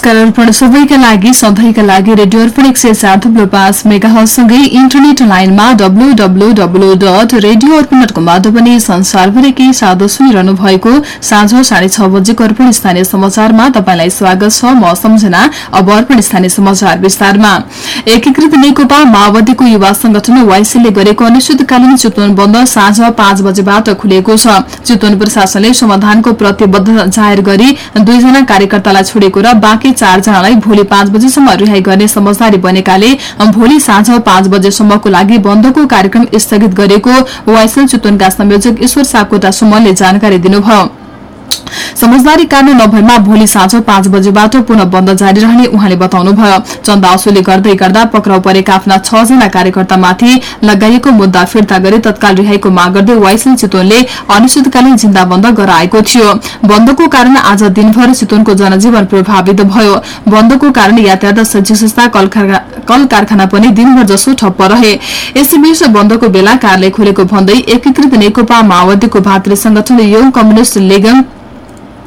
नमस्कार अर्पण सबैका लागि सधैँका लागि रेडियो अर्पण एक सय चार थुप्रो पाँच मेगासँगै इन्टरनेट लाइनमा W W W dot radio Arpan dot कमबाट पनि संसारभरिकै साधो सुनिरहनु भएको साँझ साढे छ बजेको अर्पण स्थानीय समाचारमा तपाईँलाई स्वागत छ। म सम्झना अब अर्पण स्थानीय समाचार विस्तारमा। एकीकृत नेकपा माओवादीको युवा संगठन वाइसीले गरेको अनिश्चितकालीन चितवन बन्द साँझ पाँच बजेबाट खुलेको छ। चितवन प्रशासनले समाधानको प्रतिबद्धता जाहेर गरी दुईजना कार्यकर्तालाई छोडेको र बाँकी चारजनालाई भोलि पाँच बजेसम्म रिहाई गर्ने समझदारी बनेकाले भोलि साँझ पाँच बजेसम्मको लागि बन्दको कार्यक्रम स्थगित गरेको वाइसल चितवनका संयोजक ईश्वर सापकोटा सुमनले जानकारी दिनुभयो। समझदारी कार्य नभएमा भोलि साँझ पाँच बजेबाट पुनः बन्द जारी रहने उहाँले बताउनुभयो। चन्दा असुली गर्दै गर्दा पक्राउ परेका आफ्ना छजना कार्यकर्तामाथि लगाइएको मुद्दा फिर्ता गरी तत्काल रिहाईको माग गर्दै वाइसल चितवनले अनिश्चितकालीन जिन्दा बन्द गराएको थियो। बन्दको कारण आज दिनभर चितवनको जनजीवन प्रभावित भयो। बन्दको कारण यातायात सञ्चय संस्था कल कारखाना पनि दिनभर जसो ठप्प रहे। यसैबीच बन्दको बेला कार्यालय खोलेको भन्दै एकीकृत नेकपा माओवादीको भातृ संगठन योङ कम्युनिष्ट लेगम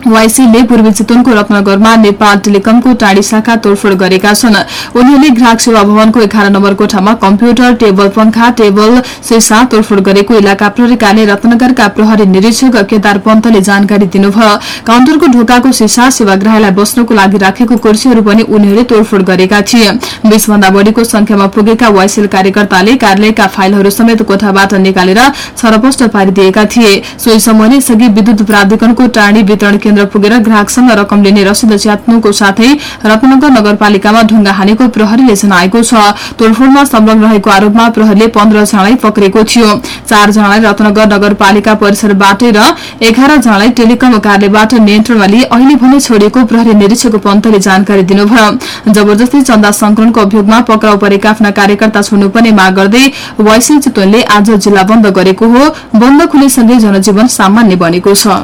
वाइसीले पूर्वी चितवनको रत्नगरमा नेपाल टेलिकमको टाढी शाखा तोडफोड़ गरेका छन्। उनीहरूले ग्राहक सेवा भवनको एघार नम्बर कोठामा कम्प्युटर टेबल पंखा टेबल सिसा तोडफोड़ गरेको इलाका प्रहरी रत्नगरका प्रहरी निरीक्षक केदार पन्तले जानकारी दिनुभयो। काउन्टरको ढोकाको सिसा सेवाग्राहीलाई बस्नको लागि राखेको कुर्सीहरू पनि उनीहरूले तोडफोड़ गरेका थिए। बीसभन्दा बढ़ीको संख्यामा पुगेका वाइसेल कार्यकर्ताले कार्यालयका फाइलहरू समेत कोठाबाट निकालेर छरपष्ट पारिदिएका थिए। सोही समयले सघि विद्युत प्राधिकरणको टाढी वितरण केन्द्र पुगेर ग्राहकसँग रकम लिने रसिद च्यात्नुको साथै रत्नगर नगरपालिकामा ढुङ्गा हानेको प्रहरीले जनाएको छ। तोडफोड़मा संलग्न रहेको आरोपमा प्रहरीले पन्ध्र जनालाई पक्रेको थियो। चारजनालाई रत्नगर नगरपालिका परिसरबाटै र एघार जनालाई टेलिकम कार्यालयबाट नियन्त्रणमा लिए अहिले भने छोडिएको प्रहरी निरीक्षक पन्तले जानकारी दिनुभयो। जबरजस्ती चन्दा संकलनको अभियोगमा पक्राउ परेका आफ्ना कार्यकर्ता छोड्नुपर्ने माग गर्दै वाइसिङ चितवनले आज जिल्ला बन्द गरेको हो। बन्द खुलेसँगै जनजीवन सामान्य बनेको छ।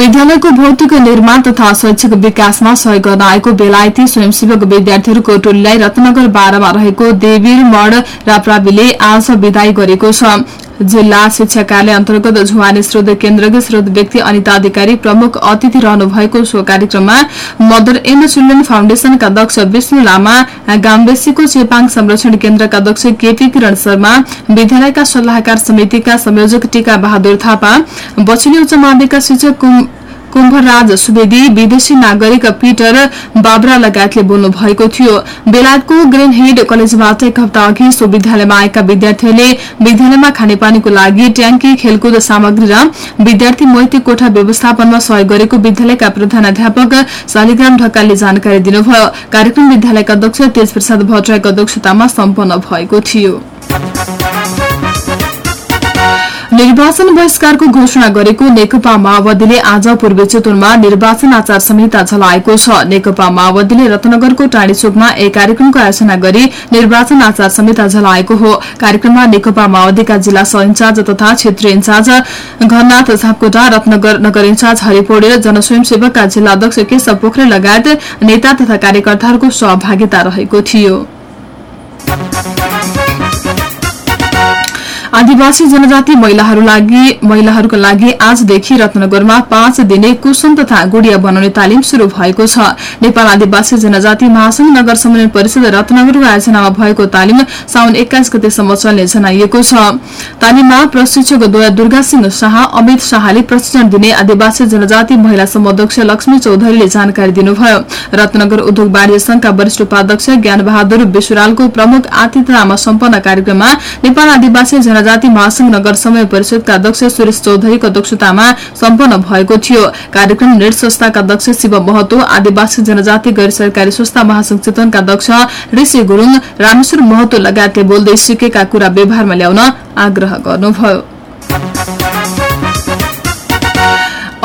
विद्यालयको भौतिक निर्माण तथा शैक्षिक विकासमा सहयोग गर्न आएको बेलायती स्वयंसेवक विद्यार्थीहरूको टोलीलाई रत्नगर बाह्रमा रहेको देवीर मड राप्राविले आज विदाई गरेको छ। जिल्ला शिक्षा कार्यालय अन्तर्गत झुवानी स्रोत केन्द्रका स्रोत व्यक्ति अनिता अधिकारी प्रमुख अतिथि रहनु भएको सो कार्यक्रममा मदर एण्ड चिल्ड्रेन फाउन्डेशनका अध्यक्ष विष्णु लामा गामबेसीको चेपाङ संरक्षण केन्द्रका अध्यक्ष केपी किरण शर्मा विद्यालयका सल्लाहकार समितिका संयोजक टीका बहादुर थापा बछिनी उच्च माध्यमिकका शिक्षक कुम्भराज सुवेदी विदेशी नागरिक पीटर बाब्रा लगायतले बोल्नु भएको थियो। बेलायतको ग्रेन हेड कलेजबाट एक हप्ता अघि सो विद्यालयमा आएका विद्यार्थीहरूले विद्यालयमा खानेपानीको लागि ट्याङ्की खेलकुद सामग्री र विद्यार्थी मैत्री कोठा व्यवस्थापनमा सहयोग गरेको विद्यालयका प्रधानाध्यापक शालिग्राम ढकालले जानकारी दिनुभयो। कार्यक्रम विद्यालयका अध्यक्ष तेज प्रसाद भट्टराईको अध्यक्षतामा सम्पन्न भएको थियो। निर्वाचन बहिष्कारको घोषणा गरेको नेकपा माओवादीले आज पूर्वी चितवनमा निर्वाचन आचार संहिता चलाएको छ। नेकपा माओवादीले रत्नगरको टाढीचोकमा एक कार्यक्रमको आयोजना गरी निर्वाचन आचार संहिता चलाएको हो। कार्यक्रममा नेकपा माओवादीका जिल्ला सह इन्चार्ज तथा क्षेत्रीय इन्चार्ज घरनाथ झापकोटा रत्नगर नगर इन्चार्ज हरि पौडेल जनस्वयंसेवकका जिल्ला अध्यक्ष केशव पोखरे लगायत नेता तथा कार्यकर्ताहरूको सहभागिता रहेको थियो। आदिवासी जनजाति महिलाहरूका लागि आजदेखि रत्नगरमा पाँच दिने कुसुम तथा गुडिया बनाउने तालिम शुरू भएको छ। नेपाल आदिवासी जनजाति महासंघ नगर सम्मेलन परिषद रत्नगरको आयोजनामा भएको तालिम साउन एक्काइस गतेसम्म चल्ने जनाइएको छ। तालिममा प्रशिक्षक दुर्गा सिंह शाह अमित शाहले प्रशिक्षण दिने आदिवासी जनजाति महिला समध्यक्ष लक्ष्मी चौधरीले जानकारी दिनुभयो। रत्नगर उद्योग वाणिज्य संघका वरिष्ठ उपाध्यक्ष ज्ञान बहादुर विश्वरालको प्रमुख आतिथ्यमा सम्पन्न कार्यक्रममा नेपाल आदिवासी हेर्दाती महासंघ नगर समय परिषदका अध्यक्ष सुरेश चौधरीको अध्यक्षतामा सम्पन्न भएको थियो। कार्यक्रम नेट संस्थाका अध्यक्ष शिव महतो आदिवासी जनजाति गैर सरकारी संस्था महासंघ चितवनका अध्यक्ष ऋषि गुरूङ रामेश्वर महतो लगायतले बोल्दै सिकेका कुरा व्यवहारमा ल्याउन आग्रह गर्नुभयो।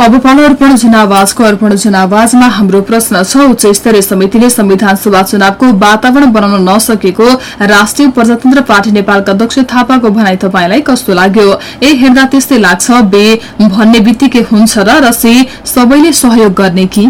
अब पालो अर्पण जनावाजको अर्पण जनावाजमा हाम्रो प्रश्न छ। उच्च स्तरीय समितिले संविधान सभा चुनावको वातावरण बनाउन नसकेको राष्ट्रिय प्रजातन्त्र पार्टी नेपालका अध्यक्ष थापाको भनाई तपाईँलाई कस्तो लाग्यो? ए हेर्दा त्यस्तै लाग्छ। बे भन्ने बित्तिकै हुन्छ र सी सबैले सहयोग गर्ने कि?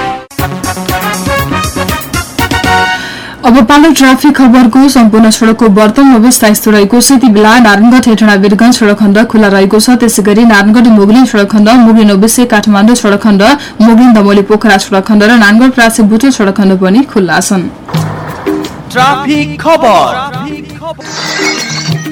अब पालो ट्राफिक खबरको सम्पूर्ण सड़कको वर्तमान अवस्था यस्तो रहेको छ। यति बेला नारायणगढ हेटडा वीरगंज सड़क खण्ड खुला रहेको छ। त्यसै गरी नारायणगढ मुगलिन सड़क खण्ड मुगलिन ओबिसे काठमाडौँ सड़क खण्ड मुगलिन दमोली पोखरा सड़क खण्ड र नानगढ प्रासी बुटो सड़क खण्ड पनि खुल्ला छन्।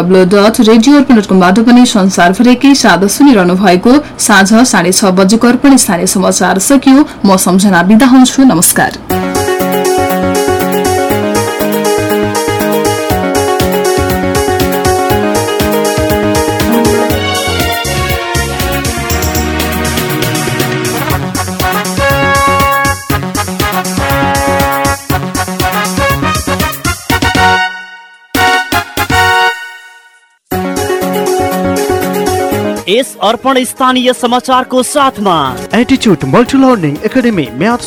W dot radio Arpan dot पनि संसारभरिकै साथ सुनिरहनु भएको साँझ साढे छ बजेको अर्पण स्थानीय समाचार सकियो। म सम्झना बिदा हुन्छु। नमस्कार। अर्पण स्थानीय समाचार समाचारको साथमा एटिच्युड मल्टी लर्निङ एकेडमी म्याथ